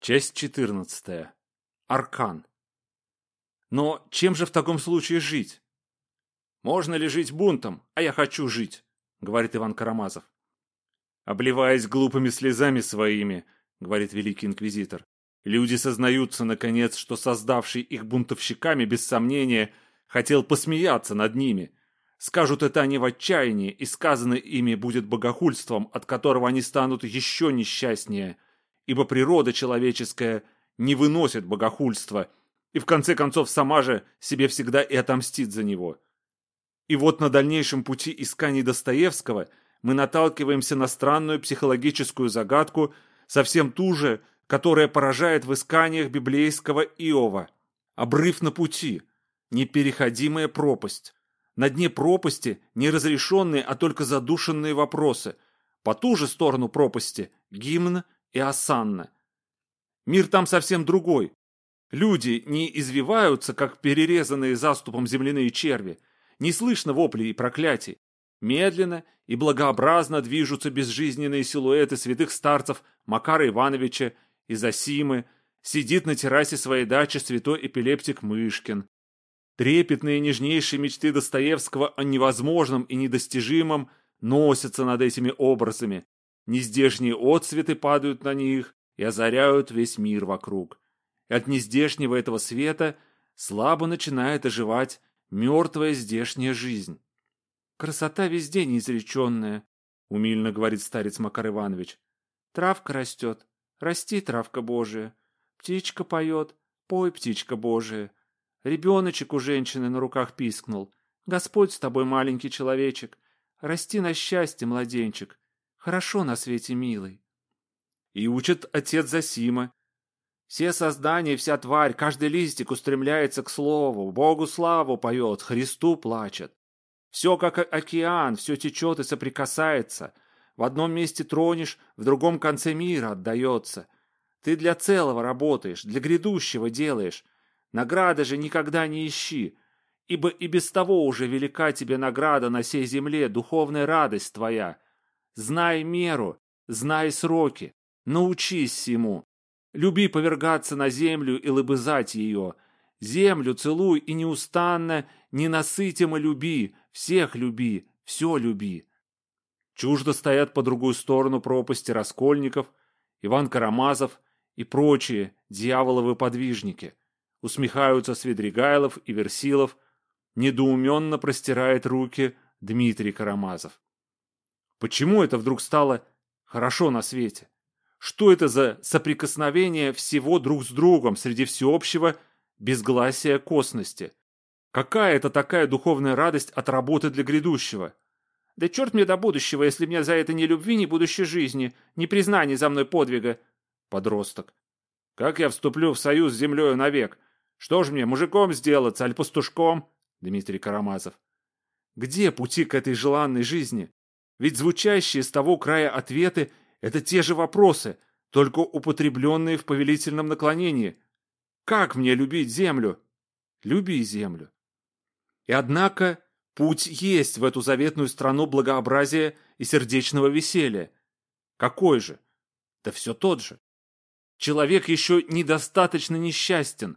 Часть 14. Аркан. Но чем же в таком случае жить? Можно ли жить бунтом, а я хочу жить, говорит Иван Карамазов. Обливаясь глупыми слезами своими, говорит великий инквизитор, люди сознаются, наконец, что создавший их бунтовщиками, без сомнения, хотел посмеяться над ними. Скажут это они в отчаянии, и сказанное ими будет богохульством, от которого они станут еще несчастнее – ибо природа человеческая не выносит богохульства, и в конце концов сама же себе всегда и отомстит за него. И вот на дальнейшем пути исканий Достоевского мы наталкиваемся на странную психологическую загадку, совсем ту же, которая поражает в исканиях библейского Иова. Обрыв на пути, непереходимая пропасть. На дне пропасти неразрешенные, а только задушенные вопросы. По ту же сторону пропасти гимн и осанна. Мир там совсем другой. Люди не извиваются, как перерезанные заступом земляные черви. Не слышно воплей и проклятий. Медленно и благообразно движутся безжизненные силуэты святых старцев Макара Ивановича и Засимы, сидит на террасе своей дачи святой эпилептик Мышкин. Трепетные нежнейшие мечты Достоевского о невозможном и недостижимом носятся над этими образами, Нездешние отсветы падают на них и озаряют весь мир вокруг. И от нездешнего этого света слабо начинает оживать мертвая здешняя жизнь. «Красота везде неизреченная», — умильно говорит старец Макар Иванович. «Травка растет, расти, травка Божия. Птичка поет, пой, птичка Божия. Ребеночек у женщины на руках пискнул. Господь с тобой, маленький человечек. Расти на счастье, младенчик. Хорошо на свете, милый. И учит отец Засима. Все создания, вся тварь, каждый листик устремляется к слову, Богу славу поет, Христу плачет. Все как океан, все течет и соприкасается. В одном месте тронешь, в другом конце мира отдается. Ты для целого работаешь, для грядущего делаешь. Награды же никогда не ищи, ибо и без того уже велика тебе награда на сей земле, духовная радость твоя. Знай меру, знай сроки, научись ему. Люби повергаться на землю и лобызать ее. Землю целуй и неустанно, ненасытимо люби, всех люби, все люби. Чуждо стоят по другую сторону пропасти Раскольников, Иван Карамазов и прочие дьяволовы подвижники. Усмехаются Свидригайлов и Версилов, недоуменно простирает руки Дмитрий Карамазов. Почему это вдруг стало хорошо на свете? Что это за соприкосновение всего друг с другом среди всеобщего безгласия косности? Какая это такая духовная радость от работы для грядущего? Да черт мне до будущего, если мне за это ни любви, ни будущей жизни, ни признания за мной подвига. Подросток. Как я вступлю в союз с землею навек? Что ж мне, мужиком сделаться, аль пастушком? Дмитрий Карамазов. Где пути к этой желанной жизни? Ведь звучащие с того края ответы – это те же вопросы, только употребленные в повелительном наклонении. Как мне любить землю? Люби землю. И однако путь есть в эту заветную страну благообразия и сердечного веселья. Какой же? Да все тот же. Человек еще недостаточно несчастен.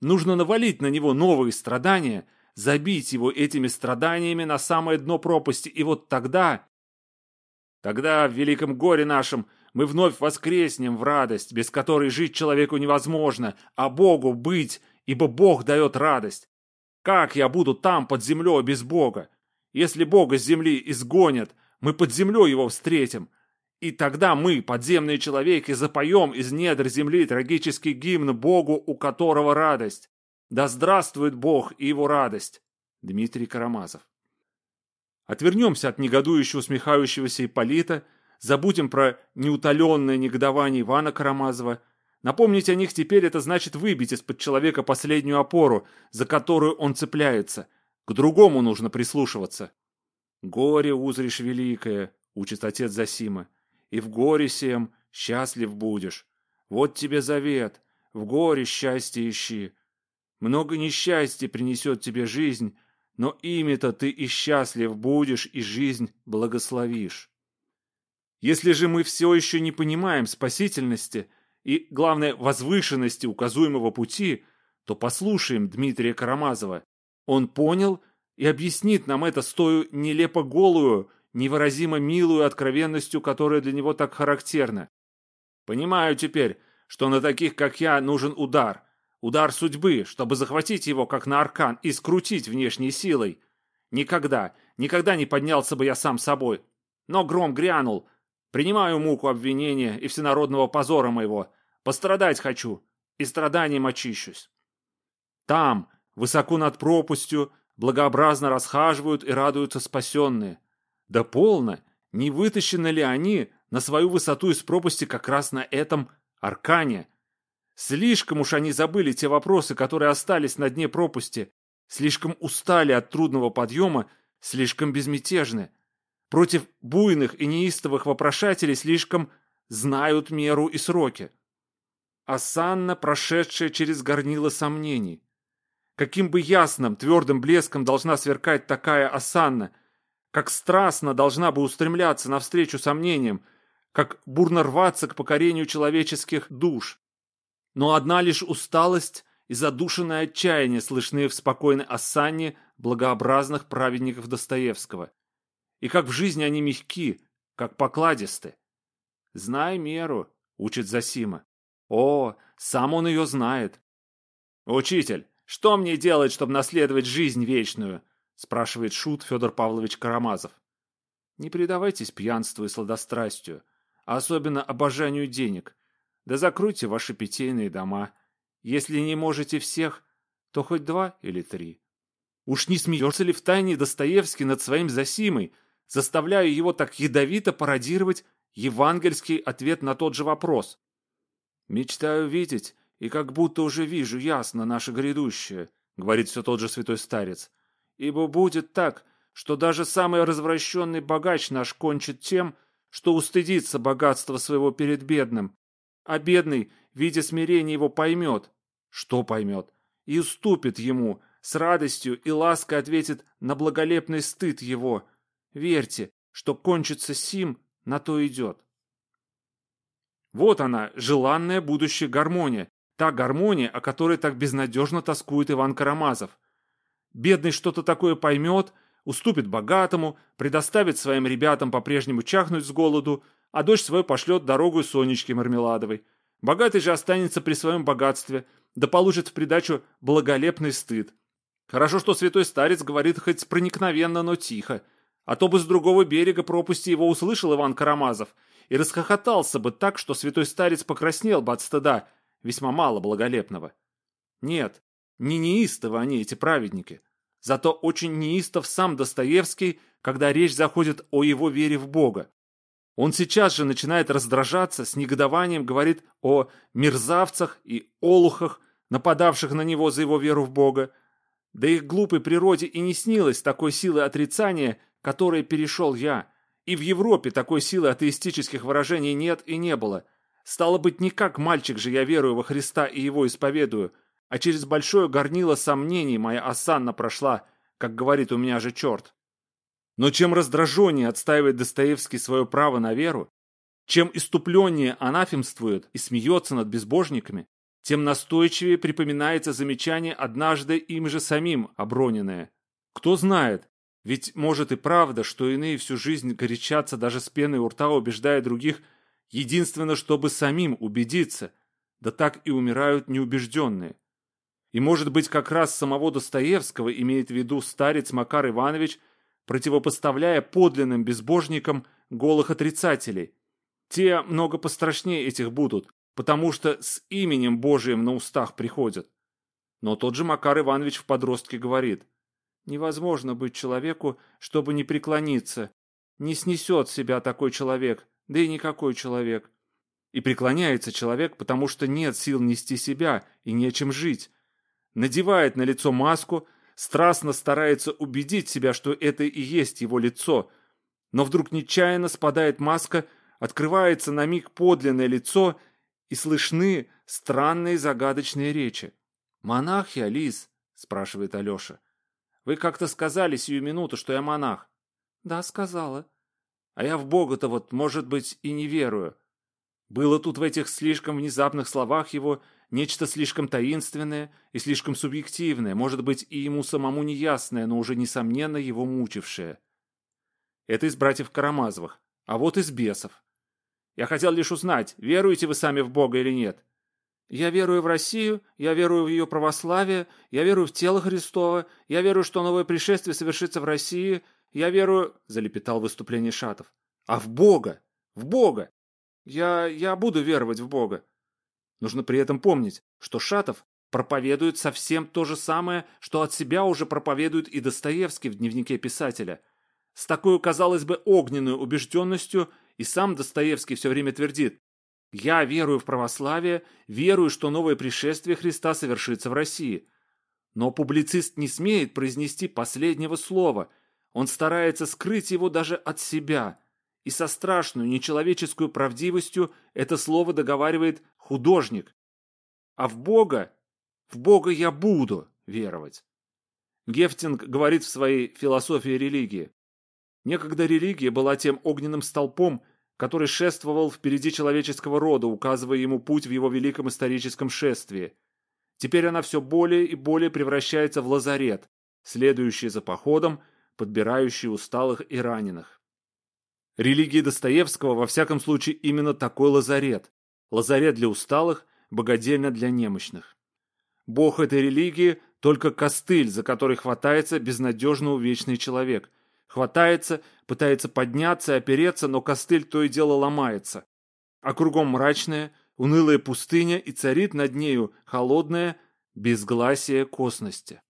Нужно навалить на него новые страдания, забить его этими страданиями на самое дно пропасти, и вот тогда Тогда в великом горе нашем мы вновь воскреснем в радость, без которой жить человеку невозможно, а Богу быть, ибо Бог дает радость. Как я буду там, под землей, без Бога? Если Бога с земли изгонят, мы под землей его встретим. И тогда мы, подземные человеки, запоем из недр земли трагический гимн Богу, у которого радость. Да здравствует Бог и его радость. Дмитрий Карамазов Отвернемся от негодующего усмехающегося Ипполита, забудем про неутоленное негодование Ивана Карамазова. Напомнить о них теперь это значит выбить из-под человека последнюю опору, за которую он цепляется. К другому нужно прислушиваться. «Горе узришь великое», — учит отец Засима, — «и в горе сем счастлив будешь. Вот тебе завет, в горе счастье ищи. Много несчастья принесет тебе жизнь, но ими-то ты и счастлив будешь, и жизнь благословишь. Если же мы все еще не понимаем спасительности, и, главное, возвышенности указуемого пути, то послушаем Дмитрия Карамазова. Он понял и объяснит нам это с той нелепо голую, невыразимо милую откровенностью, которая для него так характерна. Понимаю теперь, что на таких, как я, нужен удар. Удар судьбы, чтобы захватить его, как на аркан, и скрутить внешней силой. Никогда, никогда не поднялся бы я сам собой. Но гром грянул. Принимаю муку обвинения и всенародного позора моего. Пострадать хочу, и страданием очищусь. Там, высоко над пропастью, благообразно расхаживают и радуются спасенные. Да полно, не вытащены ли они на свою высоту из пропасти как раз на этом аркане? Слишком уж они забыли те вопросы, которые остались на дне пропасти, слишком устали от трудного подъема, слишком безмятежны. Против буйных и неистовых вопрошателей слишком знают меру и сроки. Асанна, прошедшая через горнило сомнений. Каким бы ясным, твердым блеском должна сверкать такая осанна, как страстно должна бы устремляться навстречу сомнениям, как бурно рваться к покорению человеческих душ. Но одна лишь усталость и задушенное отчаяние слышны в спокойной осанне благообразных праведников Достоевского. И как в жизни они мягки, как покладисты. «Знай меру», — учит Засима. О, сам он ее знает. «Учитель, что мне делать, чтобы наследовать жизнь вечную?» спрашивает шут Федор Павлович Карамазов. Не предавайтесь пьянству и сладострастию, а особенно обожанию денег. Да закройте ваши питейные дома. Если не можете всех, то хоть два или три. Уж не смеется ли в тайне Достоевский над своим Засимой, заставляя его так ядовито пародировать евангельский ответ на тот же вопрос? «Мечтаю видеть, и как будто уже вижу ясно наше грядущее», — говорит все тот же святой старец. «Ибо будет так, что даже самый развращенный богач наш кончит тем, что устыдится богатства своего перед бедным, а бедный, видя смирение его, поймет, что поймет, и уступит ему, с радостью и лаской ответит на благолепный стыд его. Верьте, что кончится сим, на то идет. Вот она, желанная будущая гармония, та гармония, о которой так безнадежно тоскует Иван Карамазов. Бедный что-то такое поймет, уступит богатому, предоставит своим ребятам по-прежнему чахнуть с голоду, а дочь свою пошлет дорогу Сонечке Мармеладовой. Богатый же останется при своем богатстве, да получит в придачу благолепный стыд. Хорошо, что святой старец говорит хоть проникновенно, но тихо, а то бы с другого берега пропасти его услышал Иван Карамазов – и расхохотался бы так, что святой старец покраснел бы от стыда, весьма мало благолепного. Нет, не неистовы они, эти праведники. Зато очень неистов сам Достоевский, когда речь заходит о его вере в Бога. Он сейчас же начинает раздражаться, с негодованием говорит о мерзавцах и олухах, нападавших на него за его веру в Бога. Да их глупой природе и не снилось такой силы отрицания, которой перешел я. И в Европе такой силы атеистических выражений нет и не было. Стало быть, не как мальчик же я верую во Христа и его исповедую, а через большое горнило сомнений моя осанна прошла, как говорит у меня же черт. Но чем раздраженнее отстаивает Достоевский свое право на веру, чем иступленнее анафемствует и смеется над безбожниками, тем настойчивее припоминается замечание однажды им же самим оброненное. Кто знает, ведь может и правда, что иные всю жизнь горячатся даже с пеной у рта, убеждая других, единственно, чтобы самим убедиться, да так и умирают неубежденные. И может быть как раз самого Достоевского имеет в виду старец Макар Иванович, противопоставляя подлинным безбожникам голых отрицателей. Те много пострашнее этих будут, потому что с именем Божиим на устах приходят. Но тот же Макар Иванович в подростке говорит – Невозможно быть человеку, чтобы не преклониться. Не снесет себя такой человек, да и никакой человек. И преклоняется человек, потому что нет сил нести себя и нечем жить. Надевает на лицо маску, страстно старается убедить себя, что это и есть его лицо. Но вдруг нечаянно спадает маска, открывается на миг подлинное лицо, и слышны странные загадочные речи. «Монах я, Лиз?» – спрашивает Алеша. Вы как-то сказали сию минуту, что я монах. Да, сказала. А я в Бога-то вот, может быть, и не верую. Было тут в этих слишком внезапных словах его нечто слишком таинственное и слишком субъективное, может быть, и ему самому неясное, но уже, несомненно, его мучившее. Это из братьев Карамазовых, а вот из бесов. Я хотел лишь узнать, веруете вы сами в Бога или нет. Я верую в Россию, я верую в ее православие, я верую в тело Христова, я верую, что новое пришествие совершится в России, я верую...» — залепетал выступление Шатов. «А в Бога! В Бога! Я... я буду веровать в Бога!» Нужно при этом помнить, что Шатов проповедует совсем то же самое, что от себя уже проповедует и Достоевский в дневнике писателя. С такой, казалось бы, огненной убежденностью и сам Достоевский все время твердит я верую в православие, верую, что новое пришествие Христа совершится в России. Но публицист не смеет произнести последнего слова. Он старается скрыть его даже от себя. И со страшной нечеловеческую правдивостью это слово договаривает художник. А в Бога, в Бога я буду веровать. Гефтинг говорит в своей философии религии. Некогда религия была тем огненным столпом, который шествовал впереди человеческого рода, указывая ему путь в его великом историческом шествии. Теперь она все более и более превращается в лазарет, следующий за походом, подбирающий усталых и раненых. Религия Достоевского во всяком случае именно такой лазарет. Лазарет для усталых, богадельня для немощных. Бог этой религии – только костыль, за который хватается безнадежно увечный человек – Хватается, пытается подняться и опереться, но костыль то и дело ломается. А кругом мрачная, унылая пустыня и царит над нею холодное безгласие косности.